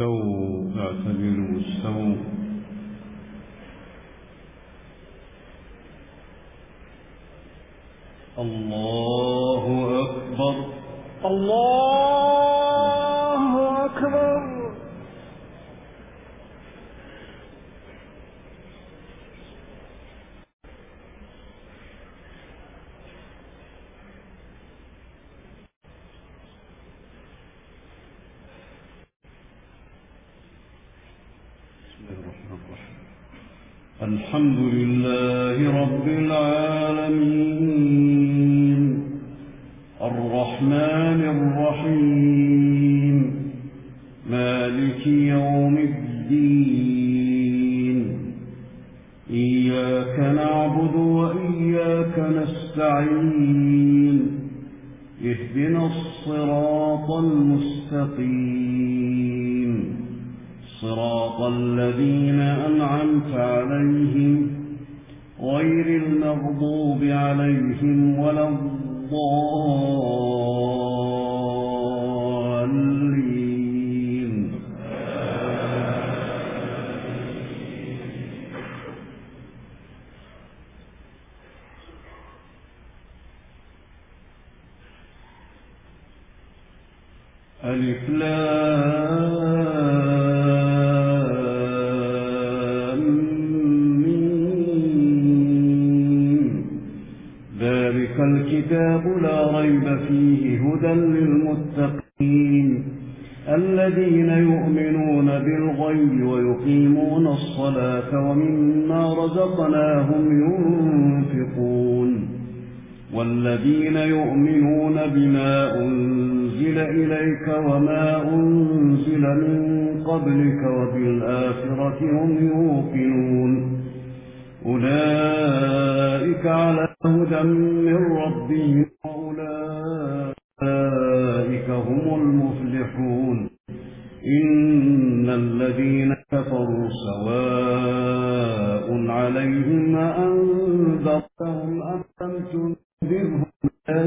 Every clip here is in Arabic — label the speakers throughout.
Speaker 1: السوء اعتبروا السوء الله أكبر.
Speaker 2: الله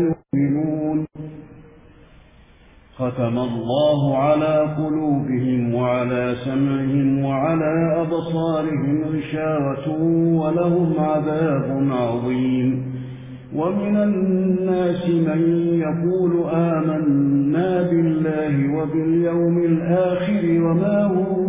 Speaker 1: يؤمنون ختم الله على قلوبهم وعلى سمعهم وعلى أبصارهم رشاوة ولهم عذاب عظيم. ومن الناس من يقول آمنا بالله وباليوم الآخر وما هم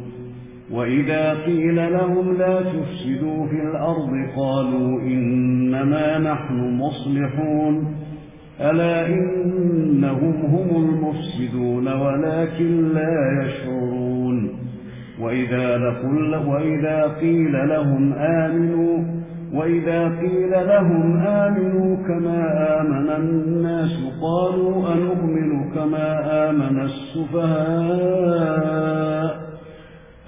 Speaker 1: وإذا قيل لهم لا تفسدوا في الأرض قالوا إنما نحن مصلحون ألا إنهم هم المفسدون ولكن لا يشعرون وإذا, لقل وإذا قيل لهم آمنوا وإذا قيل لهم آمنوا كما آمن الناس قالوا أنؤمن كما آمن السفهاء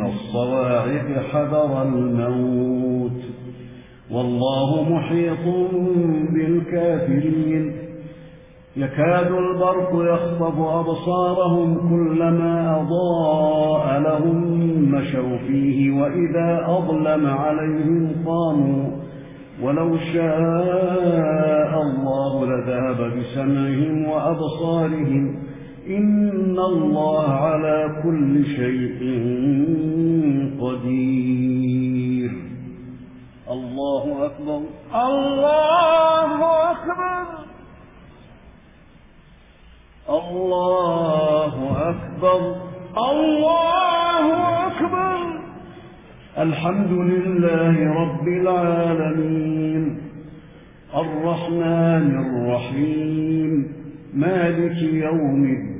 Speaker 1: من الصواعق حذر الموت. والله محيط بالكافرين. يكاد البرق يخطب أبصارهم كلما أضاء لهم مشوا فيه وإذا أظلم عليهم قاموا. ولو شاء الله لذهب بسمعهم وأبصارهم. إن الله على كل شيء قدير. الله أكبر.
Speaker 2: الله أكبر.
Speaker 1: الله أكبر.
Speaker 2: الله أكبر.
Speaker 1: الحمد لله رب العالمين. الرحمن الرحيم. مالك يوم الدين.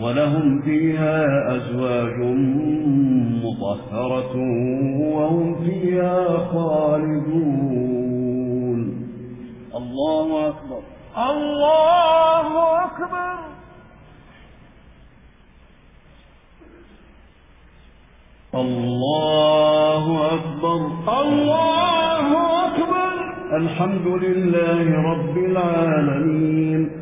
Speaker 1: ولهم فيها أزواج مطهرة وهم فيها خالدون. الله أكبر.
Speaker 2: الله أكبر.
Speaker 1: الله أكبر.
Speaker 2: الله أكبر.
Speaker 1: الحمد لله رب العالمين.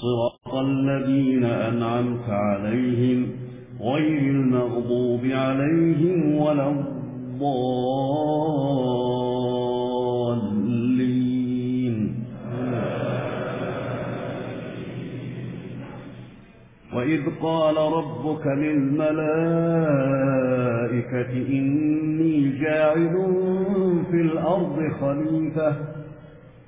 Speaker 1: صراط الذين أنعمت عليهم غير المغضوب عليهم ولا الضالين. وإذ قال ربك للملائكة إني جاعل في الأرض خليفة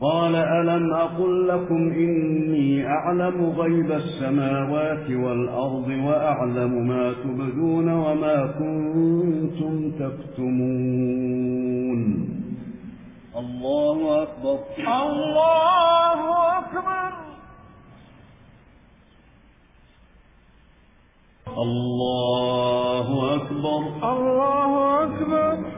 Speaker 1: قال ألم أقل لكم إني أعلم غيب السماوات والأرض وأعلم ما تبدون وما كنتم تكتمون الله أكبر
Speaker 2: الله أكبر.
Speaker 1: الله أكبر
Speaker 2: الله أكبر.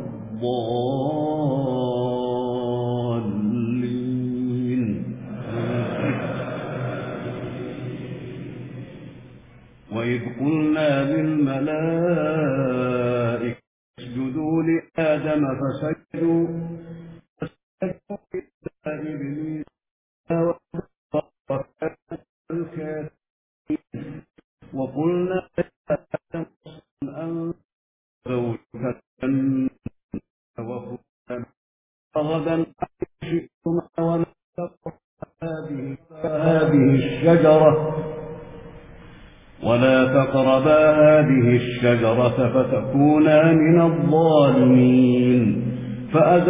Speaker 1: الضالين. وإذ قلنا للملائكة اسجدوا لآدم فسجدوا.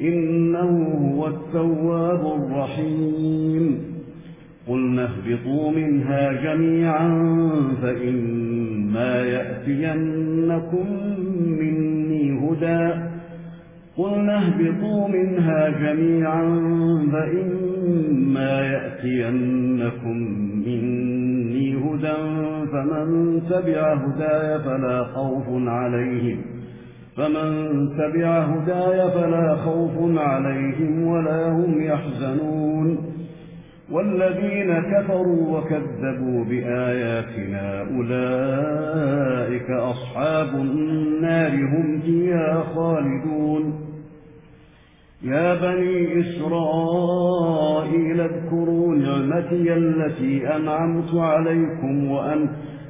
Speaker 1: إنه هو التواب الرحيم. قلنا اهبطوا منها جميعا فإما يأتينكم مني هدى. قلنا اهبطوا منها جميعا فإما يأتينكم مني هدى. فمن تبع هدايا فلا خوف عليهم. فمن تبع هدايا فلا خوف عليهم ولا هم يحزنون. والذين كفروا وكذبوا بآياتنا أولئك أصحاب النار هم فيها خالدون. يا بني إسرائيل اذكروا نعمتي التي أنعمت عليكم وأنت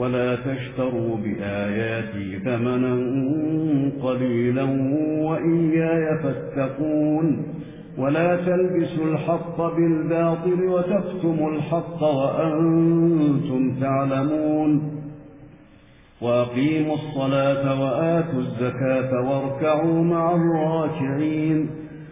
Speaker 1: ولا تشتروا بآياتي ثمنا قليلا وإياي فاتقون ولا تلبسوا الحق بالباطل وتفتموا الحق وأنتم تعلمون وأقيموا الصلاة وآتوا الزكاة واركعوا مع الراكعين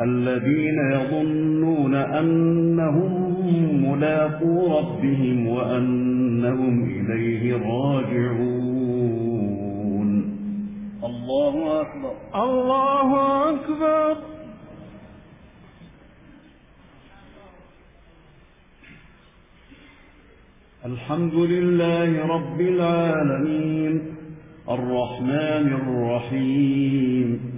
Speaker 1: الذين يظنون أنهم ملاقوا ربهم وأنهم إليه راجعون. الله أكبر.
Speaker 2: الله أكبر.
Speaker 1: الحمد لله رب العالمين. الرحمن الرحيم.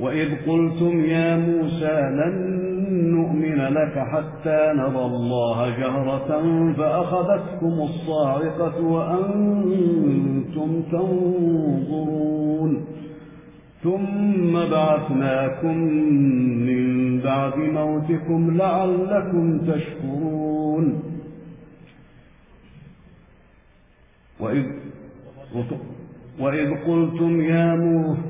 Speaker 1: وإذ قلتم يا موسى لن نؤمن لك حتى نرى الله جهرة فأخذتكم الصاعقة وأنتم تنظرون ثم بعثناكم من بعد موتكم لعلكم تشكرون وإذ, وإذ قلتم يا موسى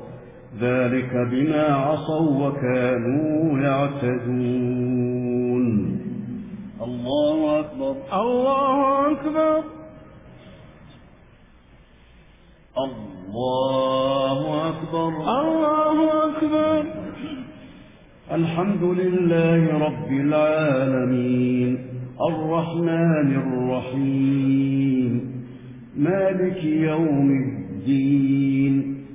Speaker 1: ذلك بما عصوا وكانوا يعتدون. الله أكبر.
Speaker 2: الله أكبر.
Speaker 1: الله أكبر.
Speaker 2: الله أكبر.
Speaker 1: الحمد لله رب العالمين. الرحمن الرحيم. مالك يوم الدين.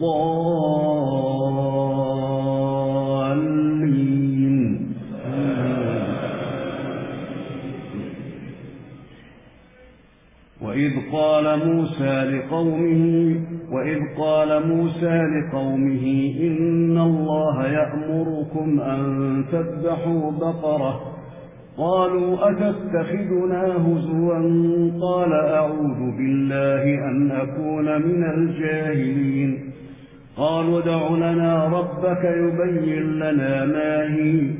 Speaker 1: الضالين. وإذ قال موسى لقومه وإذ قال موسى لقومه إن الله يأمركم أن تذبحوا بقرة. قالوا أتتخذنا هزوا؟ قال أعوذ بالله أن أكون من الجاهلين. قالوا دع لنا ربك يبين لنا ما هي.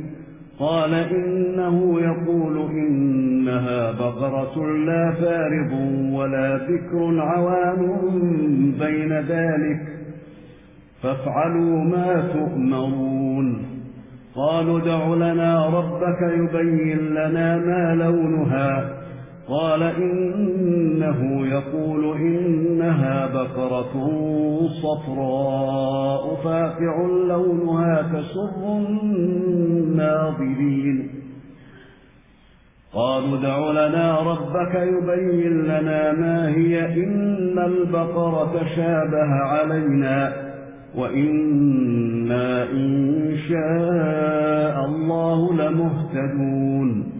Speaker 1: قال إنه يقول إنها بغرة لا فارض ولا فكر عوام بين ذلك. فافعلوا ما تؤمرون. قالوا دع لنا ربك يبين لنا ما لونها. قال إنه يقول إنها بقرة صفراء فاقع لونها تسر الناظرين. قالوا دع لنا ربك يبين لنا ما هي إن البقرة شابه علينا وإنا إن شاء الله لمهتدون.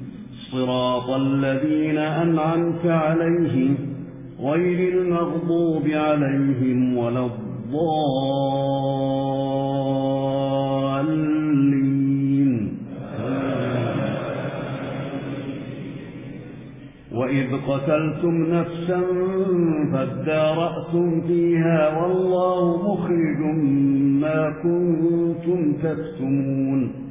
Speaker 1: صراط الذين أنعمت عليهم غير المغضوب عليهم ولا الضالين. وإذ قتلتم نفسا فادارأتم فيها والله مخرج ما كنتم تكتمون.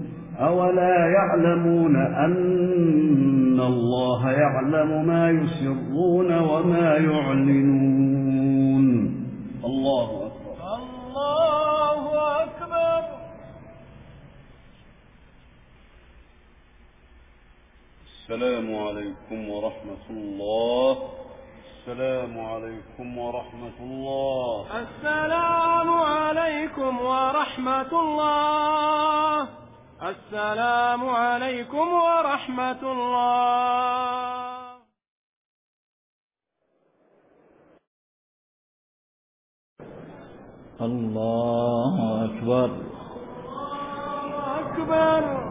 Speaker 1: أولا يعلمون أن الله يعلم ما يسرون وما يعلنون. الله أكبر.
Speaker 2: الله أكبر.
Speaker 1: السلام عليكم ورحمة الله. السلام عليكم ورحمة الله.
Speaker 2: السلام عليكم ورحمة الله. السلام عليكم ورحمة الله.
Speaker 3: الله أكبر.
Speaker 2: الله أكبر.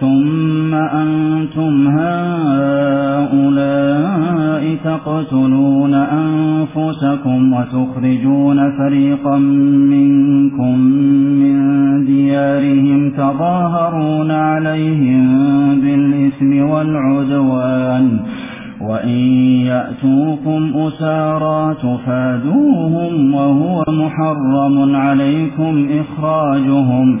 Speaker 3: ثم أنتم هؤلاء تقتلون أنفسكم وتخرجون فريقا منكم من ديارهم تظاهرون عليهم بالإثم والعدوان وإن يأتوكم أسارا تفادوهم وهو محرم عليكم إخراجهم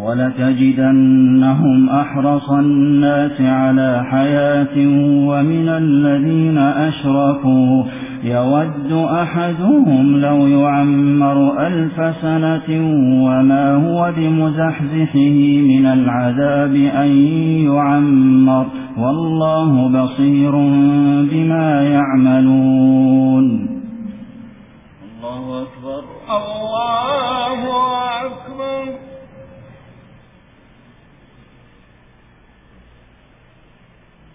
Speaker 3: ولتجدنهم أحرص الناس على حياة ومن الذين أشرفوا. يود أحدهم لو يعمر ألف سنة وما هو بمزحزحه من العذاب أن يعمر. والله بصير بما يعملون.
Speaker 2: الله أكبر. الله أكبر.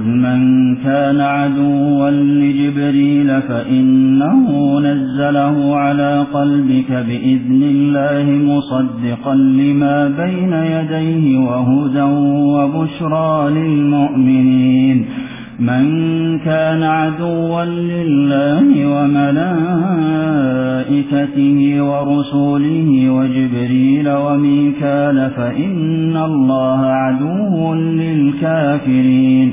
Speaker 3: قل من كان عدوا لجبريل فإنه نزله على قلبك بإذن الله مصدقا لما بين يديه وهدى وبشرى للمؤمنين من كان عدوا لله وملائكته ورسوله وجبريل وميكال فإن الله عدو للكافرين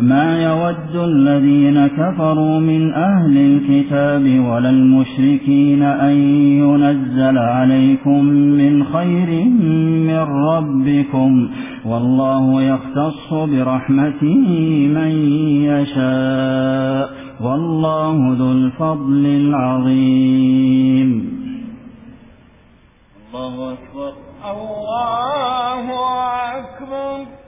Speaker 3: ما يود الذين كفروا من أهل الكتاب ولا المشركين أن ينزل عليكم من خير من ربكم والله يختص برحمته من يشاء والله ذو الفضل العظيم
Speaker 2: الله أكبر الله أكبر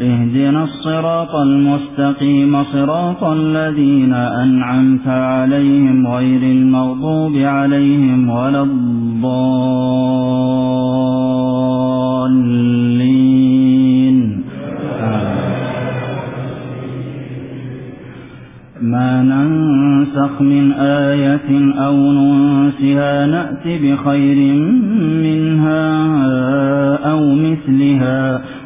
Speaker 3: اهدنا الصراط المستقيم صراط الذين أنعمت عليهم غير المغضوب عليهم ولا الضالين. ما ننسخ من آية أو ننسها نأتي بخير منها أو مثلها.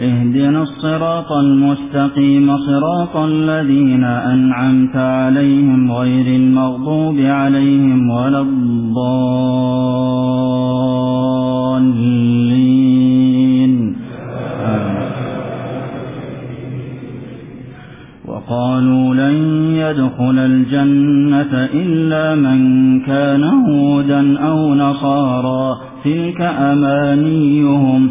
Speaker 3: اهدنا الصراط المستقيم صراط الذين أنعمت عليهم غير المغضوب عليهم ولا الضالين. وقالوا لن يدخل الجنة إلا من كان هودا أو نصارا. تلك أمانيهم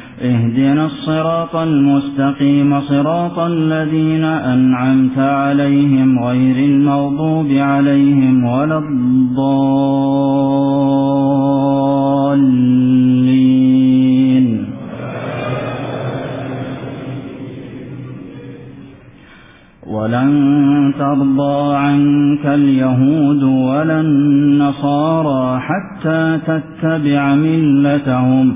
Speaker 3: اهدنا الصراط المستقيم صراط الذين أنعمت عليهم غير المغضوب عليهم ولا الضالين. ولن ترضى عنك اليهود ولا النصارى حتى تتبع ملتهم.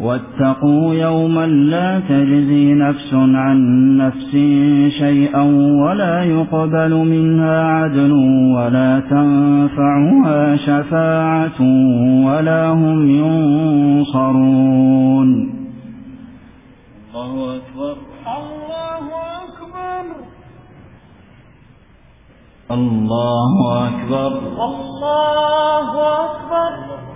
Speaker 3: واتقوا يوما لا تجزي نفس عن نفس شيئا ولا يقبل منها عدل ولا تنفعها شفاعة ولا هم ينصرون.
Speaker 2: الله أكبر. الله أكبر.
Speaker 3: الله أكبر.
Speaker 2: الله أكبر.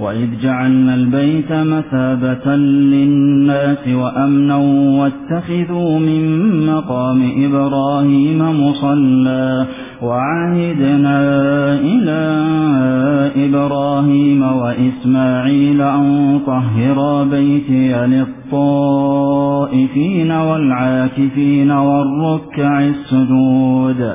Speaker 3: وإذ جعلنا البيت مثابة للناس وأمنا واتخذوا من مقام إبراهيم مصلى وعهدنا إلى إبراهيم وإسماعيل أن طهر بيتي للطائفين والعاكفين والركع السجود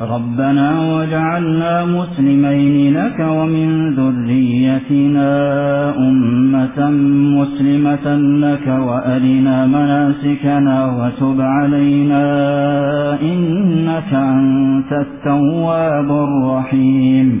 Speaker 3: ربنا وجعلنا مسلمين لك ومن ذريتنا أمة مسلمة لك وألنا مناسكنا وتب علينا إنك أنت التواب الرحيم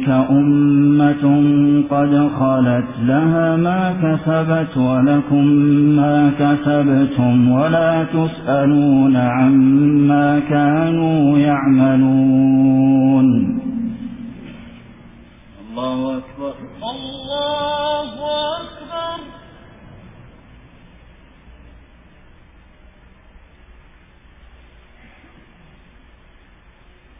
Speaker 3: تلك أمة قد خلت لها ما كسبت ولكم ما كسبتم ولا تسألون عما كانوا يعملون.
Speaker 2: الله أكبر. الله أكبر.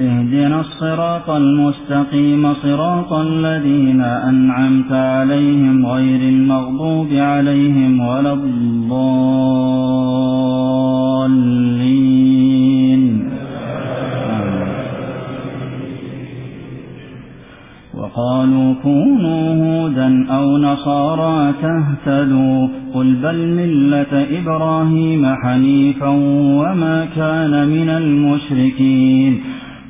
Speaker 3: اهدنا الصراط المستقيم صراط الذين أنعمت عليهم غير المغضوب عليهم ولا الضالين. وقالوا كونوا هودا أو نصارى تهتدوا. قل بل ملة إبراهيم حنيفا وما كان من المشركين.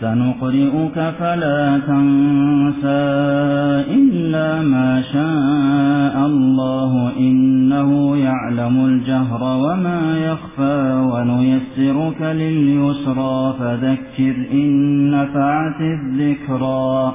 Speaker 3: سنقرئك فلا تنسى إلا ما شاء الله إنه يعلم الجهر وما يخفى ونيسرك لليسرى فذكر إن فعت الذكرى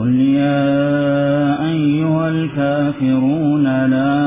Speaker 3: قل يا أيها الكافرون لا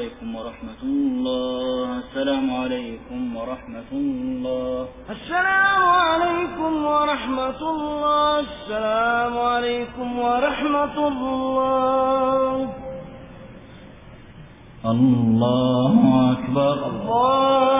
Speaker 2: علیکم
Speaker 4: ورحمۃ اللہ
Speaker 2: السلام علیکم ورحمۃ اللہ السلام علیکم ورحمۃ اللہ
Speaker 4: السلام علیکم ورحمۃ
Speaker 3: اللہ اللہ
Speaker 4: اکبر اللہ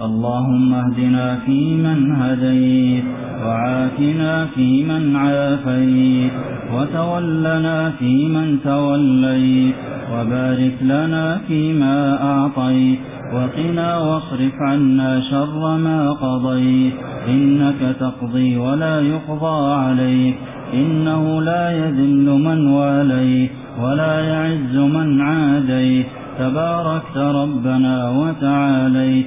Speaker 3: اللهم اهدنا فيمن هديت وعافنا فيمن عافيت وتولنا فيمن توليت وبارك لنا فيما أعطيت وقنا واصرف عنا شر ما قضيت إنك تقضي ولا يقضى عليك إنه لا يذل من واليه ولا يعز من عاديه تباركت ربنا وتعاليت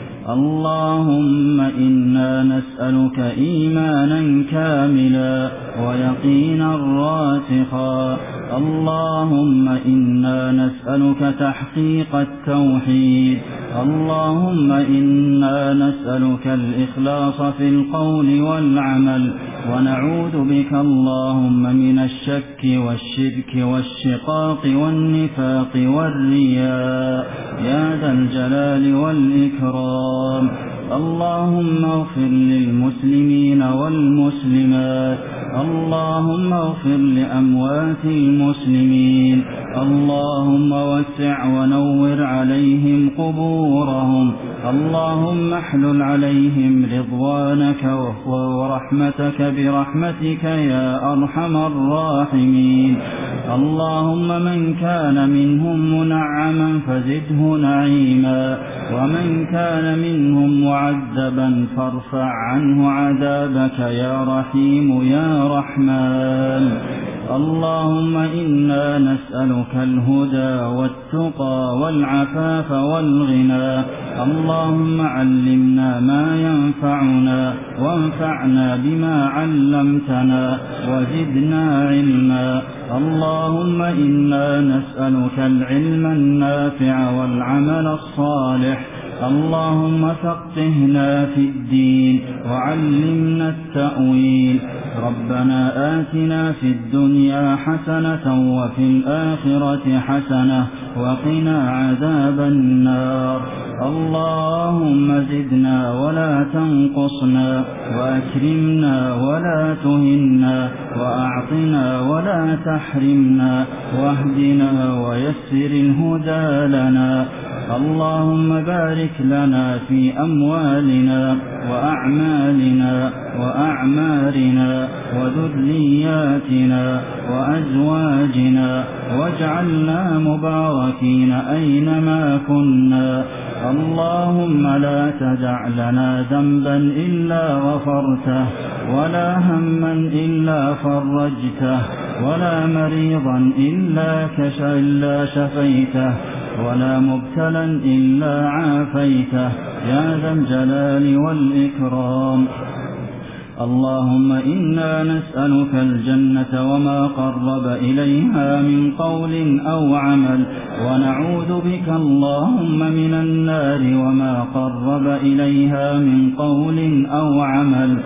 Speaker 3: اللهم إنا نسألك إيمانا كاملا ويقينا راسخا. اللهم إنا نسألك تحقيق التوحيد. اللهم إنا نسألك الإخلاص في القول والعمل. ونعوذ بك اللهم من الشك والشرك والشقاق والنفاق والرياء. يا ذا الجلال والإكرام. اللهم اغفر للمسلمين والمسلمات. اللهم اغفر لأموات المسلمين. اللهم وسع ونور عليهم قبورهم. اللهم احلل عليهم رضوانك ورحمتك برحمتك يا أرحم الراحمين. اللهم من كان منهم منعما فزده نعيما. ومن كان منهم معذبا فارفع عنه عذابك يا رحيم يا الرحمن. اللهم إنا نسألك الهدى والتقى والعفاف والغنى. اللهم علمنا ما ينفعنا وانفعنا بما علمتنا وزدنا علما. اللهم إنا نسألك العلم النافع والعمل الصالح. اللهم فقهنا في الدين وعلمنا التأويل. ربنا آتنا في الدنيا حسنة وفي الآخرة حسنة وقنا عذاب النار. اللهم زدنا ولا تنقصنا وأكرمنا ولا تهنا وأعطنا ولا تحرمنا واهدنا ويسر الهدى لنا. اللهم بارك بارك لنا في أموالنا وأعمالنا وأعمارنا وذرياتنا وأزواجنا واجعلنا مباركين أينما كنا اللهم لا تدع لنا ذنبا إلا غفرته ولا هما إلا فرجته ولا مريضا إلا, إلا شفيته ولا مبتلا إلا عافيته عافيته يا ذا الجلال والإكرام. اللهم إنا نسألك الجنة وما قرب إليها من قول أو عمل ونعوذ بك اللهم من النار وما قرب إليها من قول أو عمل.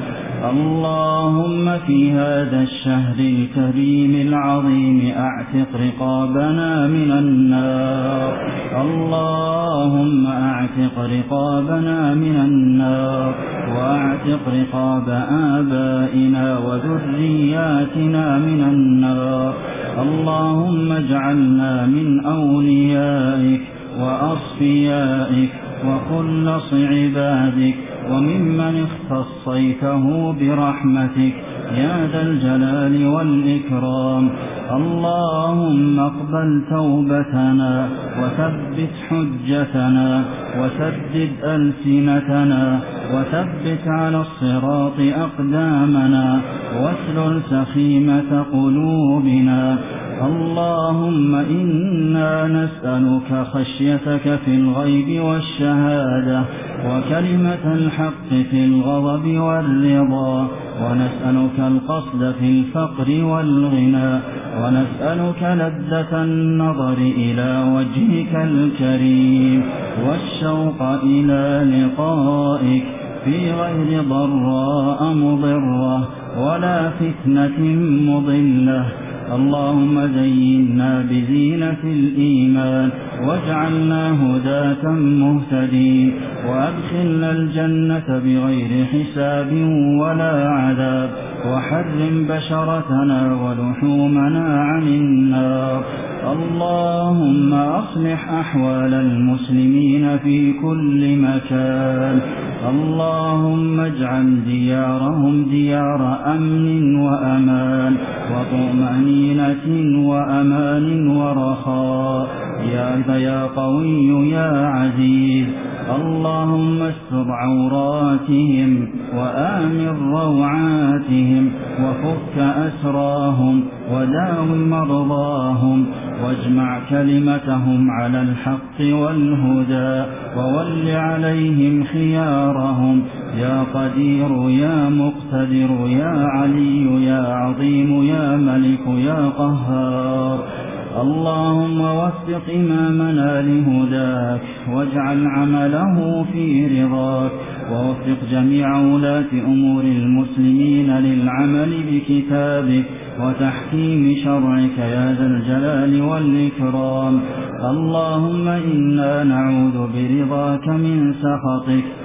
Speaker 3: اللهم في هذا الشهر الكريم العظيم أعتق رقابنا من النار. اللهم أعتق رقابنا من النار. وأعتق رقاب آبائنا وذرياتنا من النار. اللهم اجعلنا من أوليائك وأصفيائك وخلص عبادك وممن اختصيته برحمتك يا ذا الجلال والإكرام. اللهم اقبل توبتنا وثبت حجتنا وسدد ألسنتنا وثبت على الصراط أقدامنا واسلل سخيمة قلوبنا. اللهم إنا نسألك خشيتك في الغيب والشهادة وكلمة الحق في الغضب والرضا ونسألك القصد في الفقر والغنى ونسألك لذة النظر إلى وجهك الكريم والشوق إلى لقائك في غير ضراء مضرة ولا فتنة مضلة. اللهم زينا بزينة الإيمان واجعلنا هداة مهتدين وأدخلنا الجنة بغير حساب ولا عذاب وحرم بشرتنا ولحومنا عن النار اللهم أصلح أحوال المسلمين في كل مكان اللهم اجعل ديارهم ديار أمن وأمان وطمأنين وطمأنينة وأمان ورخاء. يا يا قوي يا عزيز. اللهم استر عوراتهم وآمن روعاتهم وفك أسراهم وداو مرضاهم واجمع كلمتهم على الحق والهدى وول عليهم خيارهم. يا قدير يا مقتدر يا علي يا عظيم يا ملك يا قهار. اللهم وفق إمامنا لهداك واجعل عمله في رضاك ووفق جميع ولاة أمور المسلمين للعمل بكتابك وتحكيم شرعك يا ذا الجلال والإكرام. اللهم إنا نعوذ برضاك من سخطك